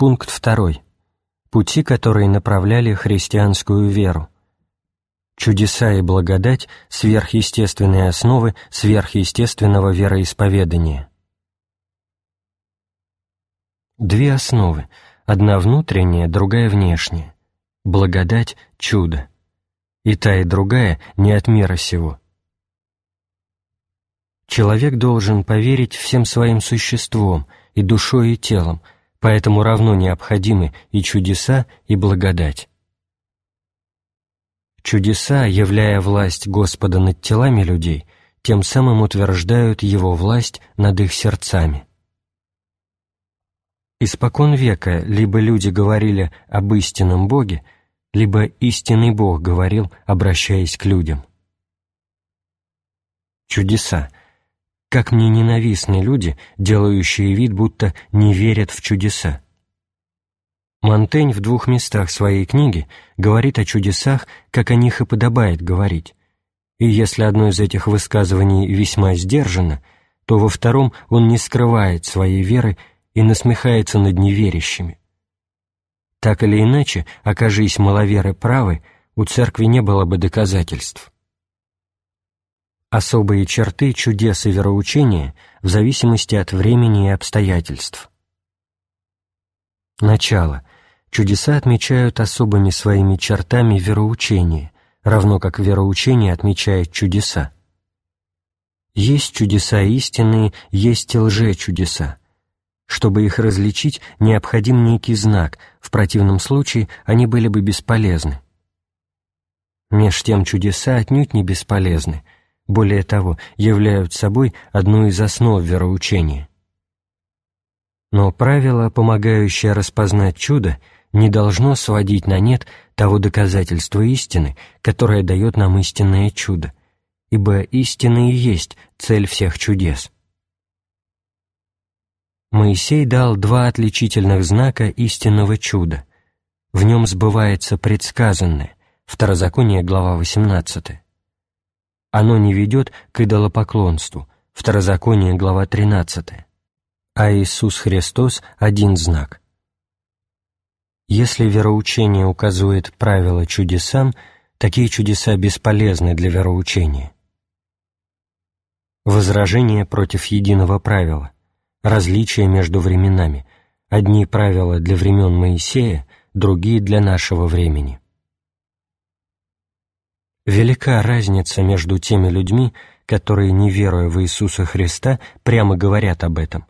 Пункт второй. Пути, которые направляли христианскую веру. Чудеса и благодать – сверхъестественные основы сверхъестественного вероисповедания. Две основы – одна внутренняя, другая внешняя. Благодать – чудо. И та, и другая не от мира сего. Человек должен поверить всем своим существом, и душой, и телом, поэтому равно необходимы и чудеса, и благодать. Чудеса, являя власть Господа над телами людей, тем самым утверждают Его власть над их сердцами. Испокон века либо люди говорили об истинном Боге, либо истинный Бог говорил, обращаясь к людям. Чудеса. Как мне ненавистны люди, делающие вид, будто не верят в чудеса. Монтень в двух местах своей книги говорит о чудесах, как о них и подобает говорить. И если одно из этих высказываний весьма сдержано, то во втором он не скрывает своей веры и насмехается над неверящими. Так или иначе, окажись маловеры правы, у церкви не было бы доказательств. Особые черты чудес и вероучения в зависимости от времени и обстоятельств. Начало. Чудеса отмечают особыми своими чертами вероучения, равно как вероучение отмечает чудеса. Есть чудеса истинные, есть и лже-чудеса. Чтобы их различить, необходим некий знак, в противном случае они были бы бесполезны. Меж тем чудеса отнюдь не бесполезны, более того, являют собой одну из основ вероучения. Но правило, помогающее распознать чудо, не должно сводить на нет того доказательства истины, которое дает нам истинное чудо, ибо истина и есть цель всех чудес. Моисей дал два отличительных знака истинного чуда. В нем сбывается предсказанное, Второзаконие, глава 18. Оно не ведет к идолопоклонству, Второзаконие, глава 13. А Иисус Христос — один знак. Если вероучение указывает правила чудесам, такие чудеса бесполезны для вероучения. Возражение против единого правила — различия между временами, одни правила для времен Моисея, другие для нашего времени. Велика разница между теми людьми, которые, не веруя в Иисуса Христа, прямо говорят об этом,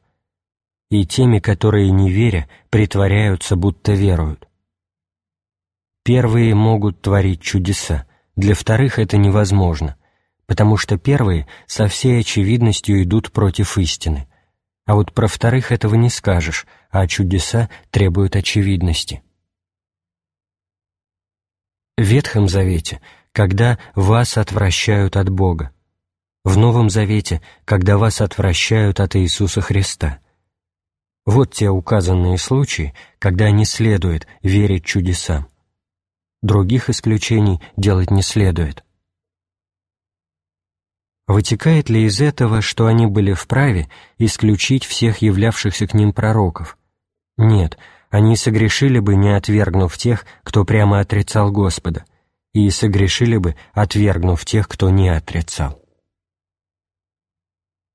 и теми, которые, не веря, притворяются, будто веруют. Первые могут творить чудеса, для вторых это невозможно, потому что первые со всей очевидностью идут против истины, а вот про вторых этого не скажешь, а чудеса требуют очевидности. В Ветхом Завете, когда вас отвращают от Бога. В Новом Завете, когда вас отвращают от Иисуса Христа. Вот те указанные случаи, когда не следует верить чудесам. Других исключений делать не следует. Вытекает ли из этого, что они были вправе исключить всех являвшихся к ним пророков? Нет, они согрешили бы, не отвергнув тех, кто прямо отрицал Господа, и согрешили бы, отвергнув тех, кто не отрицал.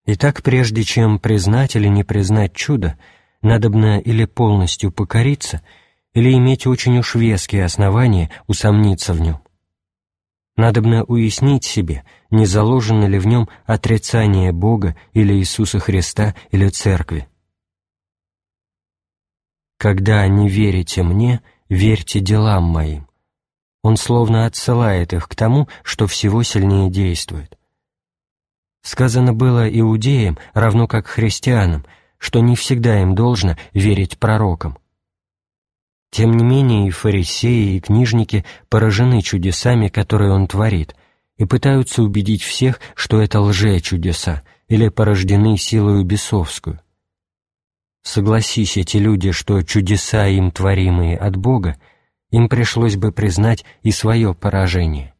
Итак, прежде чем признать или не признать чудо, надобно или полностью покориться, или иметь очень уж веские основания усомниться в нем. Надобно уяснить себе, не заложено ли в нем отрицание Бога или Иисуса Христа или Церкви. «Когда не верите мне, верьте делам моим». Он словно отсылает их к тому, что всего сильнее действует. Сказано было иудеям, равно как христианам, что не всегда им должно верить пророкам. Тем не менее и фарисеи, и книжники поражены чудесами, которые он творит, и пытаются убедить всех, что это лже-чудеса или порождены силою бесовскую. Согласись эти люди, что чудеса им творимые от Бога, им пришлось бы признать и свое поражение.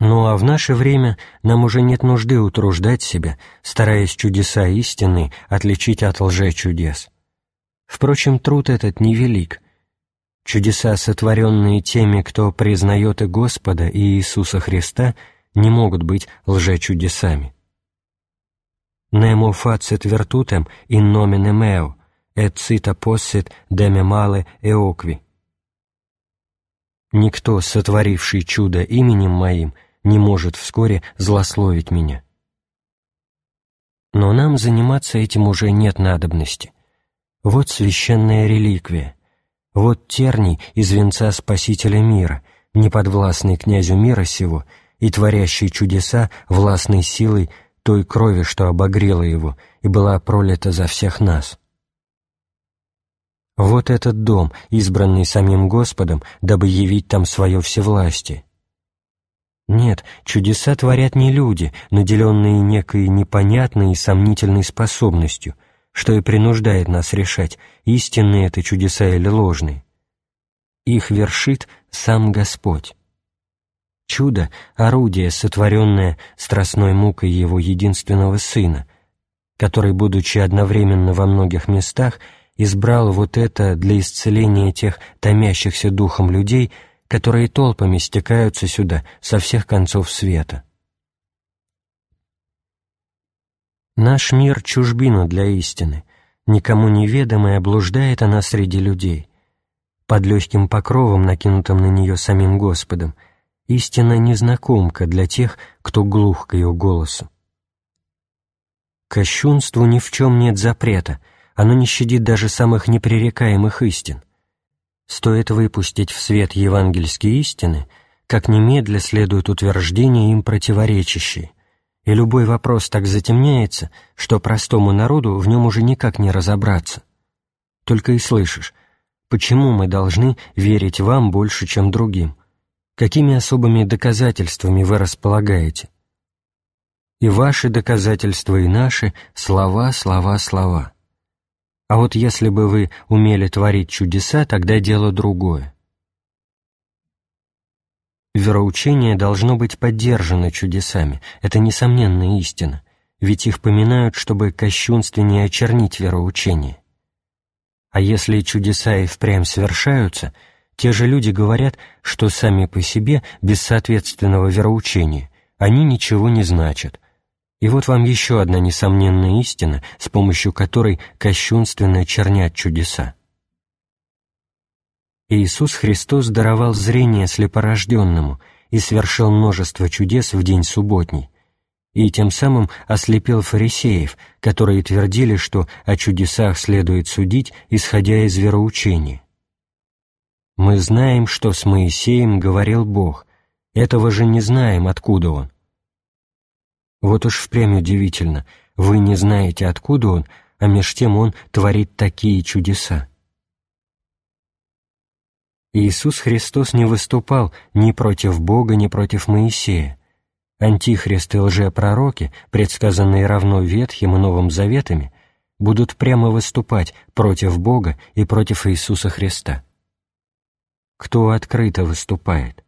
Ну а в наше время нам уже нет нужды утруждать себя, стараясь чудеса истины отличить от лже-чудес. Впрочем, труд этот невелик. Чудеса, сотворенные теми, кто признает и Господа, и Иисуса Христа, не могут быть лжечудесами. «Nemo facet virtutem in nomine meo, et cita possit deme male eoqui». Никто, сотворивший чудо именем моим, не может вскоре злословить меня. Но нам заниматься этим уже нет надобности. Вот священная реликвия, вот терний из венца Спасителя мира, неподвластный князю мира сего и творящий чудеса властной силой той крови, что обогрела его и была пролита за всех нас. Вот этот дом, избранный самим Господом, дабы явить там свое всевластие. Нет, чудеса творят не люди, наделенные некой непонятной и сомнительной способностью, что и принуждает нас решать, истинные это чудеса или ложные. Их вершит сам Господь. Чудо — орудие, сотворенное страстной мукой Его единственного Сына, который, будучи одновременно во многих местах, избрал вот это для исцеления тех томящихся духом людей, которые толпами стекаются сюда со всех концов света. Наш мир — чужбина для истины, никому неведомая облуждает она среди людей. Под легким покровом, накинутым на нее самим Господом — истинно незнакомка для тех, кто глух к ее голосу. Кощунству ни в чем нет запрета, оно не щадит даже самых непререкаемых истин. Стоит выпустить в свет евангельские истины, как немедля следует утверждения им противоречащие, и любой вопрос так затемняется, что простому народу в нем уже никак не разобраться. Только и слышишь, почему мы должны верить вам больше, чем другим, какими особыми доказательствами вы располагаете. И ваши доказательства, и наши — слова, слова, слова. А вот если бы вы умели творить чудеса, тогда дело другое. Вероучение должно быть поддержано чудесами, это несомненная истина, ведь их поминают, чтобы кощунственнее очернить вероучение. А если чудеса и впрямь совершаются — те же люди говорят, что сами по себе, без соответственного вероучения, они ничего не значат. И вот вам еще одна несомненная истина, с помощью которой кощунственно чернят чудеса. Иисус Христос даровал зрение слепорожденному и совершил множество чудес в день субботний, и тем самым ослепил фарисеев, которые твердили, что о чудесах следует судить, исходя из вероучения. Мы знаем, что с Моисеем говорил Бог, этого же не знаем, откуда он. Вот уж впрямь удивительно, вы не знаете, откуда он, а меж тем он творит такие чудеса. Иисус Христос не выступал ни против Бога, ни против Моисея. Антихрист и лжепророки, предсказанные равно Ветхим и Новым Заветами, будут прямо выступать против Бога и против Иисуса Христа кто открыто выступает.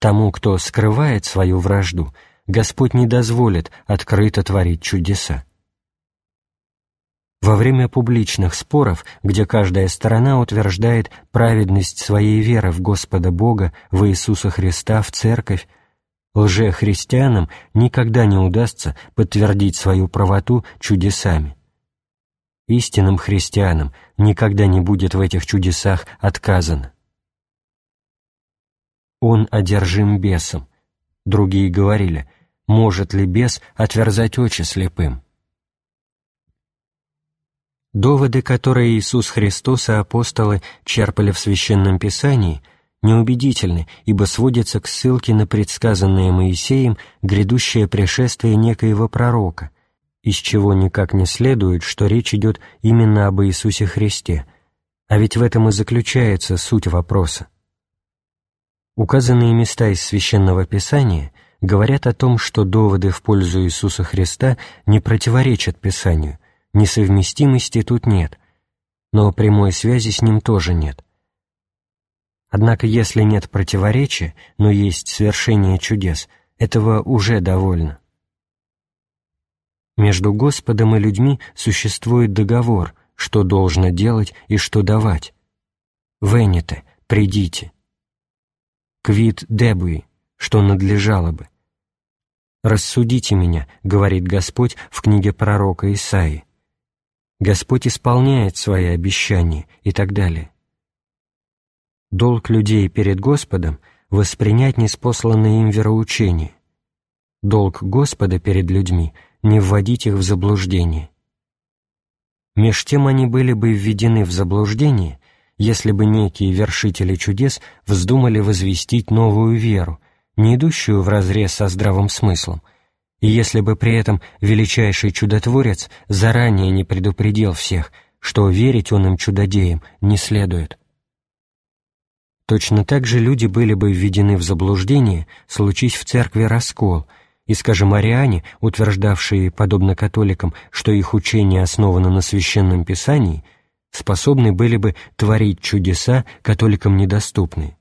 Тому, кто скрывает свою вражду, Господь не дозволит открыто творить чудеса. Во время публичных споров, где каждая сторона утверждает праведность своей веры в Господа Бога, в Иисуса Христа, в Церковь, лжехристианам никогда не удастся подтвердить свою правоту чудесами. Истинным христианам никогда не будет в этих чудесах отказано. Он одержим бесом. Другие говорили, может ли бес отверзать очи слепым? Доводы, которые Иисус Христос и апостолы черпали в Священном Писании, неубедительны, ибо сводятся к ссылке на предсказанное Моисеем грядущее пришествие некоего пророка, из чего никак не следует, что речь идет именно об Иисусе Христе, а ведь в этом и заключается суть вопроса. Указанные места из Священного Писания говорят о том, что доводы в пользу Иисуса Христа не противоречат Писанию, несовместимости тут нет, но прямой связи с ним тоже нет. Однако если нет противоречия, но есть свершение чудес, этого уже довольно. Между Господом и людьми существует договор, что должно делать и что давать. Вените, придите. Квит дебуи, что надлежало бы. «Рассудите меня», — говорит Господь в книге пророка Исаии. Господь исполняет свои обещания и так далее. Долг людей перед Господом — воспринять неспосланное им вероучение. Долг Господа перед людьми — не вводить их в заблуждение. Меж тем они были бы введены в заблуждение, если бы некие вершители чудес вздумали возвестить новую веру, не идущую вразрез со здравым смыслом, и если бы при этом величайший чудотворец заранее не предупредил всех, что верить он им чудодеям не следует. Точно так же люди были бы введены в заблуждение, случись в церкви раскол, и, скажем, ариане, утверждавшие, подобно католикам, что их учение основано на священном писании, способны были бы творить чудеса, католикам недоступные.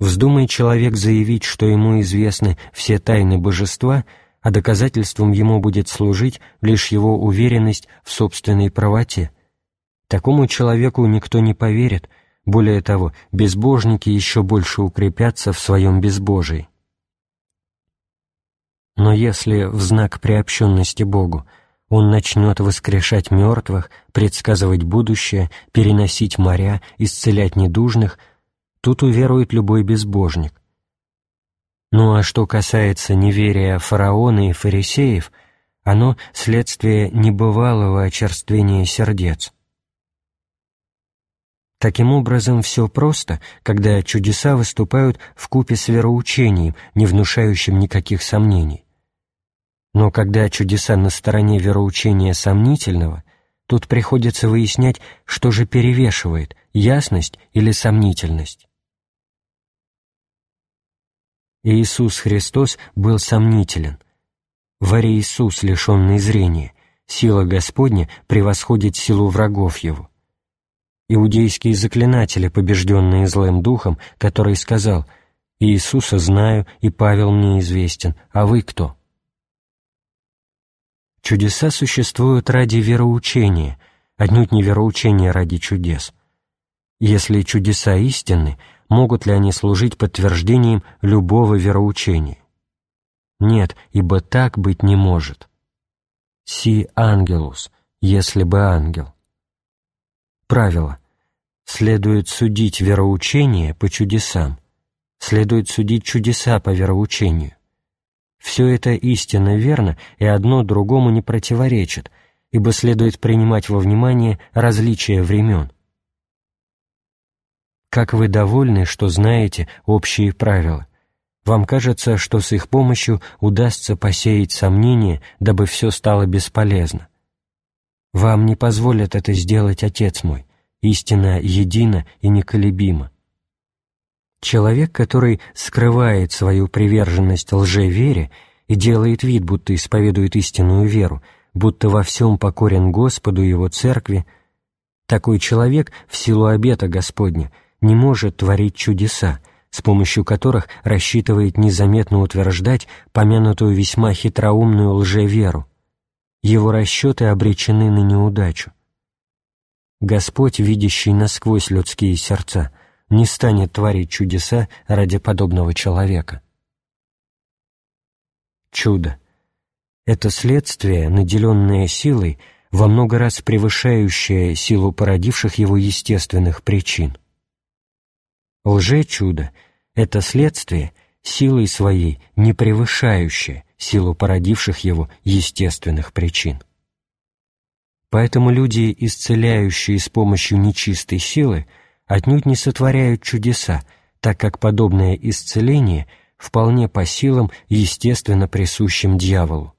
Вздумай человек заявить, что ему известны все тайны божества, а доказательством ему будет служить лишь его уверенность в собственной правоте. Такому человеку никто не поверит, более того, безбожники еще больше укрепятся в своем безбожии. Но если в знак приобщенности Богу он начнет воскрешать мертвых, предсказывать будущее, переносить моря, исцелять недужных – Тут уверует любой безбожник. Ну а что касается неверия фараона и фарисеев, оно — следствие небывалого очерствения сердец. Таким образом, все просто, когда чудеса выступают в купе с вероучением, не внушающим никаких сомнений. Но когда чудеса на стороне вероучения сомнительного, тут приходится выяснять, что же перевешивает — ясность или сомнительность. Иисус Христос был сомнителен. Варе Иисус, лишенный зрения, сила Господня превосходит силу врагов Его. Иудейские заклинатели, побежденные злым духом, который сказал «Иисуса знаю, и Павел мне известен, а вы кто?» Чудеса существуют ради вероучения, отнюдь не вероучения ради чудес. Если чудеса истинны, могут ли они служить подтверждением любого вероучения? Нет, ибо так быть не может. «Си ангелус», если бы ангел. Правило. Следует судить вероучение по чудесам. Следует судить чудеса по вероучению. Все это истинно верно, и одно другому не противоречит, ибо следует принимать во внимание различия времен. Как вы довольны, что знаете общие правила. Вам кажется, что с их помощью удастся посеять сомнения, дабы все стало бесполезно. Вам не позволят это сделать Отец мой, истина едина и неколебима. Человек, который скрывает свою приверженность лжевере и делает вид, будто исповедует истинную веру, будто во всем покорен Господу и Его Церкви, такой человек в силу обета Господня – не может творить чудеса, с помощью которых рассчитывает незаметно утверждать помянутую весьма хитроумную лжеверу. Его расчеты обречены на неудачу. Господь, видящий насквозь людские сердца, не станет творить чудеса ради подобного человека. Чудо — это следствие, наделенное силой, во много раз превышающее силу породивших его естественных причин. Лже-чудо — это следствие, силой своей не превышающее силу породивших его естественных причин. Поэтому люди, исцеляющие с помощью нечистой силы, отнюдь не сотворяют чудеса, так как подобное исцеление вполне по силам естественно присущим дьяволу.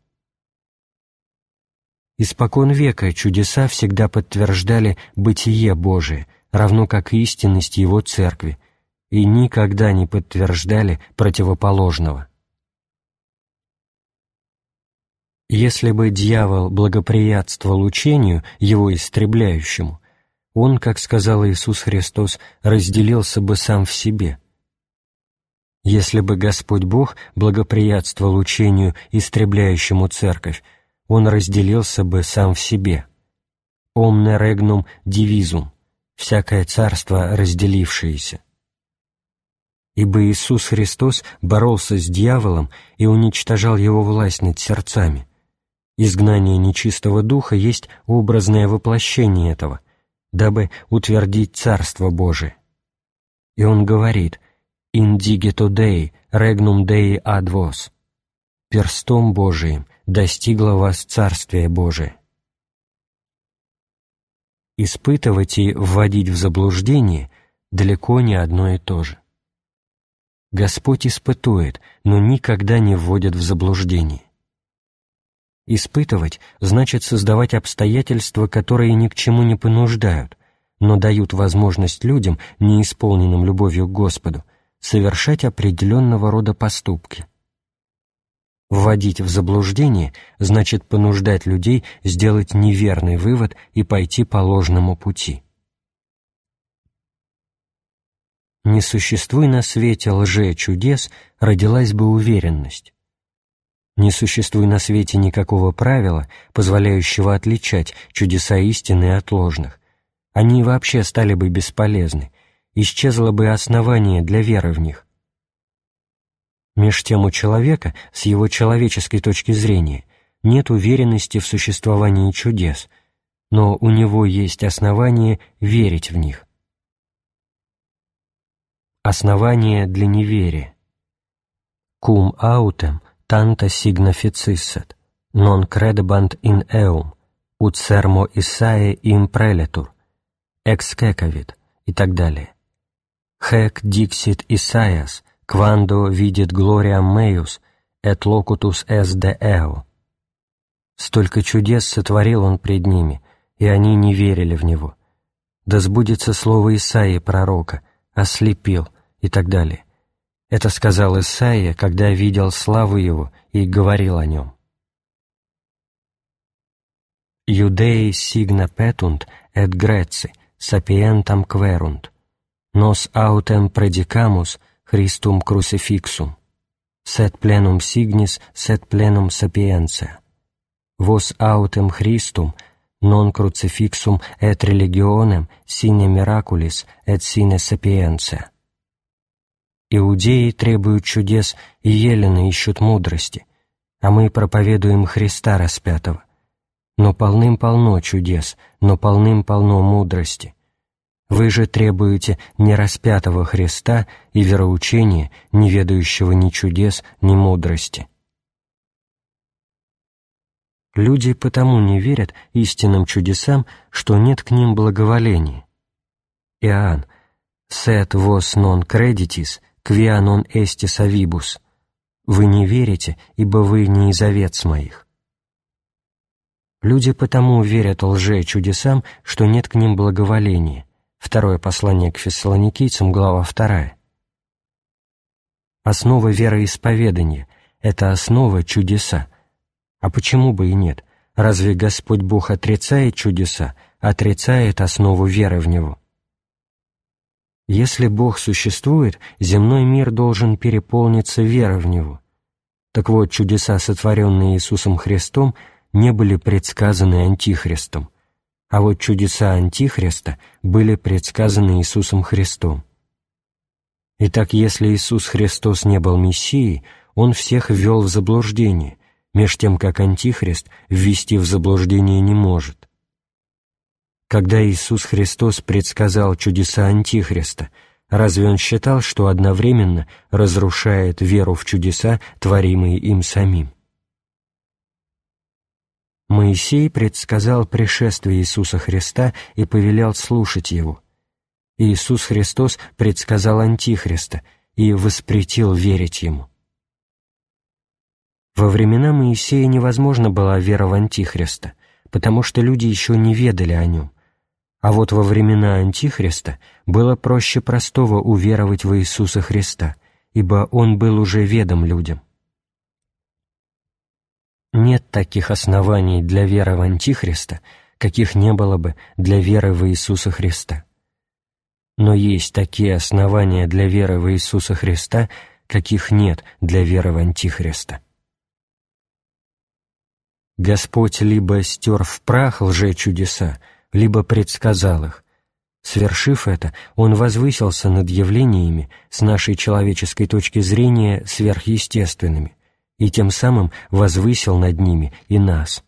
Испокон века чудеса всегда подтверждали бытие Божие, равно как истинность Его Церкви, и никогда не подтверждали противоположного. Если бы дьявол благоприятствовал учению, его истребляющему, он, как сказал Иисус Христос, разделился бы сам в себе. Если бы Господь Бог благоприятствовал учению, истребляющему церковь, он разделился бы сам в себе. «omne regnum divisum» — «всякое царство разделившееся». Ибо Иисус Христос боролся с дьяволом и уничтожал его власть над сердцами. Изгнание нечистого духа есть образное воплощение этого, дабы утвердить Царство Божие. И он говорит «Indigito Dei, regnum Dei ad vos» «Перстом Божиим достигло вас Царствие Божие». Испытывать и вводить в заблуждение далеко не одно и то же. Господь испытует, но никогда не вводит в заблуждение. Испытывать значит создавать обстоятельства, которые ни к чему не понуждают, но дают возможность людям, неисполненным любовью к Господу, совершать определенного рода поступки. Вводить в заблуждение значит понуждать людей сделать неверный вывод и пойти по ложному пути. Не существуй на свете лже-чудес, родилась бы уверенность. Не существует на свете никакого правила, позволяющего отличать чудеса истины от ложных. Они вообще стали бы бесполезны, исчезло бы основание для веры в них. Меж тем у человека, с его человеческой точки зрения, нет уверенности в существовании чудес, но у него есть основание верить в них. Основание для неверия. Cum autem tanta signa ficissat, non credebant in eum, ut sermo Исаe им ex cecavit и так далее. Hec dixit Исаиас, quando vidit gloria meus, et locutus es de eo. Столько чудес сотворил он пред ними, и они не верили в него. Да сбудется слово Исаии пророка, ослепил и так далее. Это сказал Исаия, когда видел славу его и говорил о нем. «Юдеи сигна петунт et греци, сапиентам кверунт, nos autem predicamus Christum crucifixum, sed plenum signis, sed plenum sapientia. Vos autem Christum, non crucifixum et religionem sine miraculis et sine sapientia. Иудеи требуют чудес, и елены ищут мудрости, а мы проповедуем Христа распятого. Но полным-полно чудес, но полным-полно мудрости. Вы же требуете не распятого Христа и вероучения, не ведающего ни чудес, ни мудрости. Люди потому не верят истинным чудесам, что нет к ним благоволения. Иоанн, «Sed vos non creditis, quia non estis avibus» «Вы не верите, ибо вы не из овец моих». Люди потому верят лже-чудесам, что нет к ним благоволения. Второе послание к фессалоникийцам, глава 2. Основа вероисповедания — это основа чудеса. А почему бы и нет? Разве Господь Бог отрицает чудеса, отрицает основу веры в Него? Если Бог существует, земной мир должен переполниться верой в Него. Так вот, чудеса, сотворенные Иисусом Христом, не были предсказаны Антихристом, а вот чудеса Антихриста были предсказаны Иисусом Христом. Итак, если Иисус Христос не был Мессией, Он всех ввел в заблуждение, меж тем, как Антихрист ввести в заблуждение не может. Когда Иисус Христос предсказал чудеса Антихриста, разве Он считал, что одновременно разрушает веру в чудеса, творимые им самим? Моисей предсказал пришествие Иисуса Христа и повелел слушать Его. Иисус Христос предсказал Антихриста и воспретил верить Ему. Во времена Моисея невозможно была вера в Антихриста, потому что люди еще не ведали о нем. А вот во времена Антихриста было проще простого уверовать в Иисуса Христа, ибо Он был уже ведом людям. Нет таких оснований для веры в Антихриста, каких не было бы для веры в Иисуса Христа. Но есть такие основания для веры в Иисуса Христа, каких нет для веры в Антихриста. Господь либо стер в прах лже-чудеса, либо предсказал их. Свершив это, он возвысился над явлениями, с нашей человеческой точки зрения, сверхъестественными, и тем самым возвысил над ними и нас.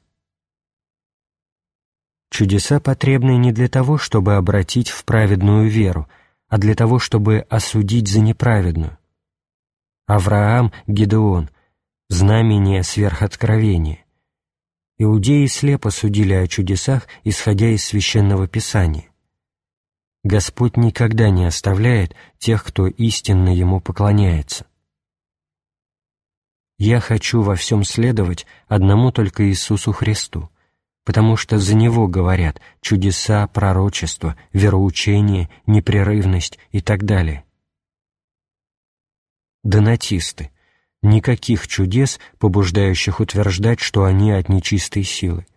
Чудеса потребны не для того, чтобы обратить в праведную веру, а для того, чтобы осудить за неправедную. Авраам, Гедеон, знамение сверхоткровения. Иудеи слепо судили о чудесах, исходя из Священного Писания. Господь никогда не оставляет тех, кто истинно Ему поклоняется. «Я хочу во всем следовать одному только Иисусу Христу», потому что за Него говорят чудеса, пророчество, вероучение, непрерывность и так далее. Донатисты. Никаких чудес, побуждающих утверждать, что они от нечистой силы.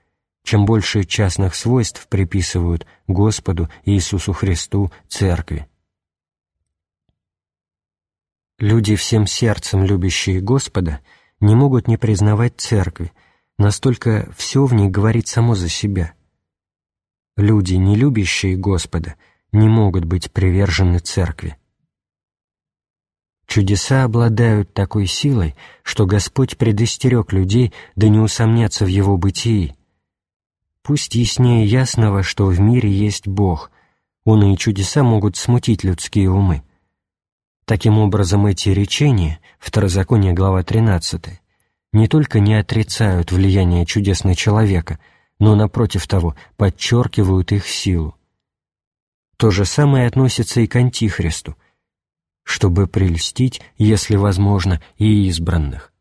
Чем больше частных свойств приписывают Господу, Иисусу Христу, Церкви. Люди, всем сердцем любящие Господа, не могут не признавать Церкви, настолько все в ней говорит само за себя. Люди, не любящие Господа, не могут быть привержены Церкви. Чудеса обладают такой силой, что Господь предостерег людей да не усомняться в Его бытии. Пусть яснее ясного, что в мире есть Бог, Он и чудеса могут смутить людские умы. Таким образом, эти речения, Второзаконие, глава 13, не только не отрицают влияние чудес на человека, но, напротив того, подчеркивают их силу. То же самое относится и к Антихристу, чтобы прельстить, если возможно, и избранных.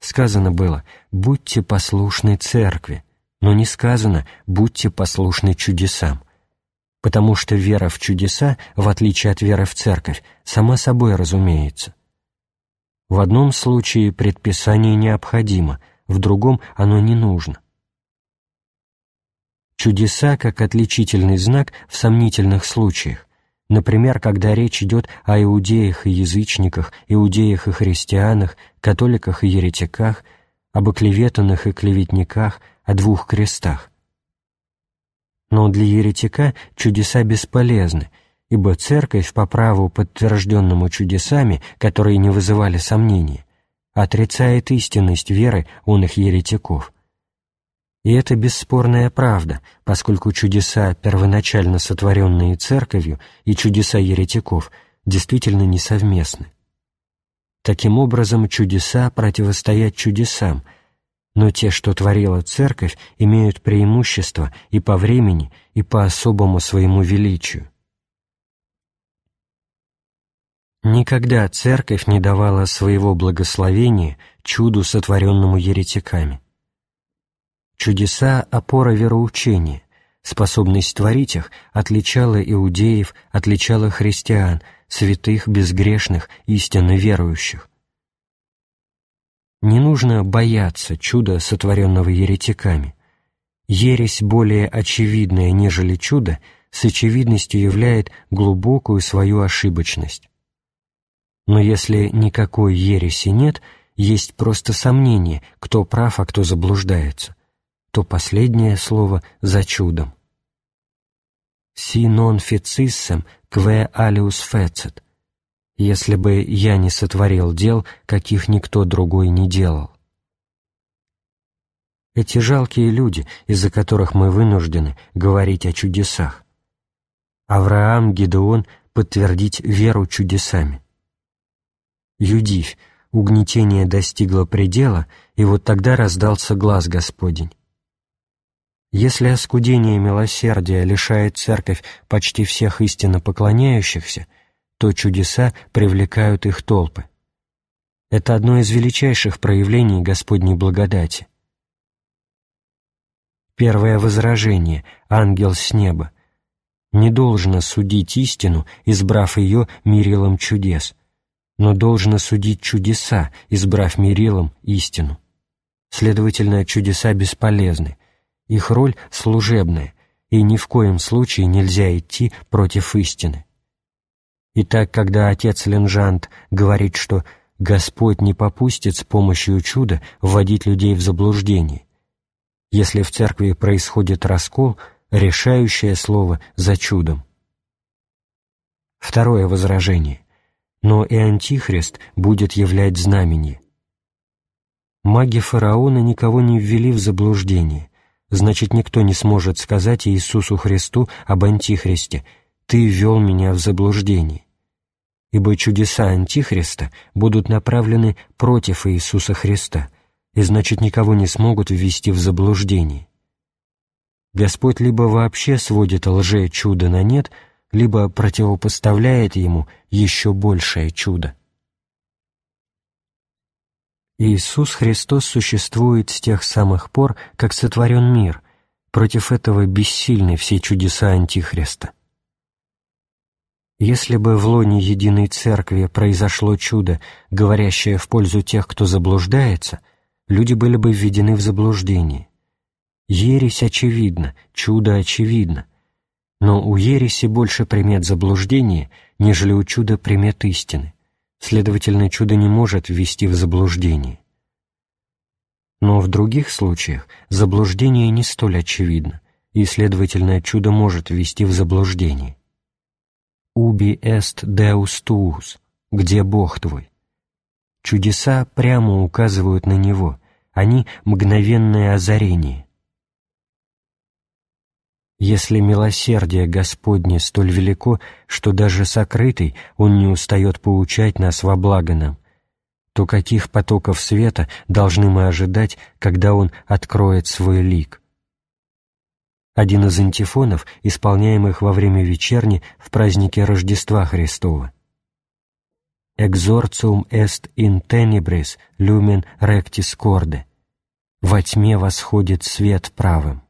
Сказано было «будьте послушны церкви», но не сказано «будьте послушны чудесам», потому что вера в чудеса, в отличие от веры в церковь, сама собой разумеется – в одном случае предписание необходимо, в другом оно не нужно. Чудеса как отличительный знак в сомнительных случаях, например, когда речь идет о иудеях и язычниках, иудеях и христианах, католиках и еретиках, об оклеветанных и клеветниках, о двух крестах. Но для еретика чудеса бесполезны – ибо Церковь, по праву подтвержденному чудесами, которые не вызывали сомнений, отрицает истинность веры он их еретиков. И это бесспорная правда, поскольку чудеса, первоначально сотворенные Церковью, и чудеса еретиков действительно несовместны. Таким образом, чудеса противостоят чудесам, но те, что творила Церковь, имеют преимущество и по времени, и по особому своему величию. Никогда Церковь не давала своего благословения чуду, сотворенному еретиками. Чудеса — опора вероучения, способность творить их отличала иудеев, отличала христиан, святых, безгрешных, истинно верующих. Не нужно бояться чуда, сотворенного еретиками. Ересь более очевидная, нежели чудо, с очевидностью являет глубокую свою ошибочность. Но если никакой ереси нет, есть просто сомнение, кто прав, а кто заблуждается, то последнее слово «за чудом». «Si non ficissem que alius fecit» «Если бы я не сотворил дел, каких никто другой не делал». Эти жалкие люди, из-за которых мы вынуждены говорить о чудесах. Авраам, Гедеон подтвердить веру чудесами. Юдивь, угнетение достигло предела, и вот тогда раздался глаз Господень. Если оскудение милосердия лишает церковь почти всех истинно поклоняющихся, то чудеса привлекают их толпы. Это одно из величайших проявлений Господней благодати. Первое возражение «Ангел с неба» не должно судить истину, избрав ее мирилом чудес – но должно судить чудеса, избрав мерилом истину. Следовательно, чудеса бесполезны, их роль служебная, и ни в коем случае нельзя идти против истины. Итак, когда отец Ленжант говорит, что Господь не попустит с помощью чуда вводить людей в заблуждение, если в церкви происходит раскол, решающее слово за чудом. Второе возражение. Но и Антихрист будет являть знамение. Маги фараона никого не ввели в заблуждение, значит, никто не сможет сказать Иисусу Христу об Антихристе «Ты ввел меня в заблуждение» ибо чудеса Антихриста будут направлены против Иисуса Христа, и значит никого не смогут ввести в заблуждение. Господь либо вообще сводит лже-чудо на нет, либо противопоставляет ему еще большее чудо. Иисус Христос существует с тех самых пор, как сотворен мир, против этого бессильны все чудеса Антихриста. Если бы в лоне единой церкви произошло чудо, говорящее в пользу тех, кто заблуждается, люди были бы введены в заблуждение. Ересь очевидна, чудо очевидно, но у ереси больше примет заблуждения, нежели у чуда примет истины. Следовательно, чудо не может ввести в заблуждение. Но в других случаях заблуждение не столь очевидно, и, следовательно, чудо может ввести в заблуждение «Уби эст деус туус» — «Где Бог твой?» Чудеса прямо указывают на Него, они — мгновенное озарение. Если милосердие Господне столь велико, что даже сокрытый Он не устает поучать нас во благо нам, то каких потоков света должны мы ожидать, когда Он откроет свой лик? один из антифонов, исполняемых во время вечерни в празднике Рождества Христова. «Exorcium est in tenebris lumen rectis corde» «Во тьме восходит свет правым».